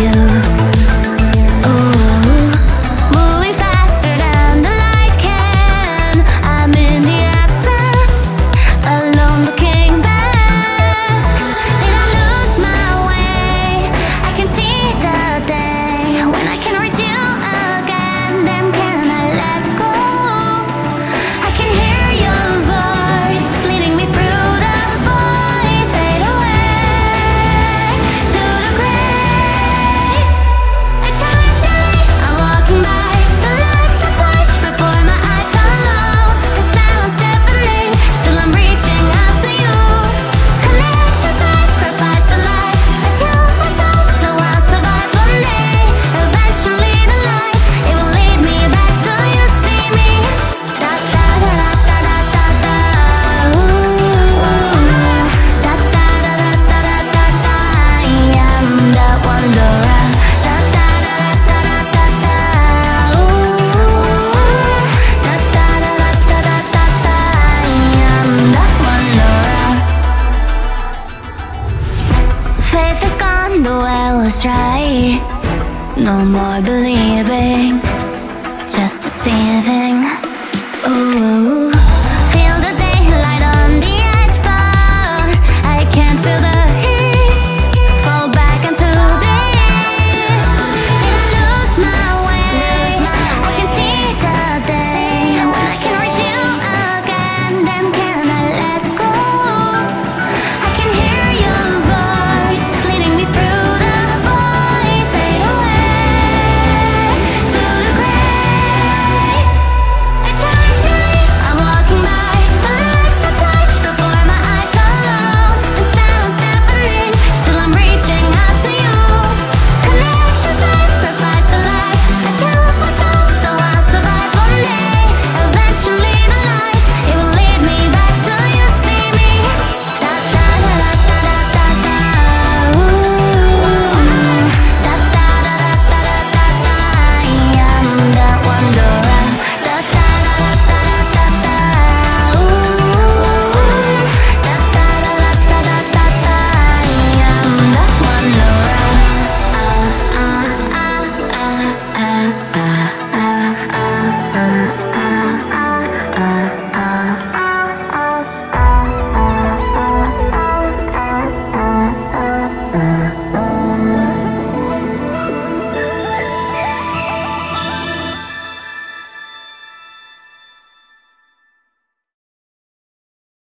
you. No more believing, just deceiving. Ooh.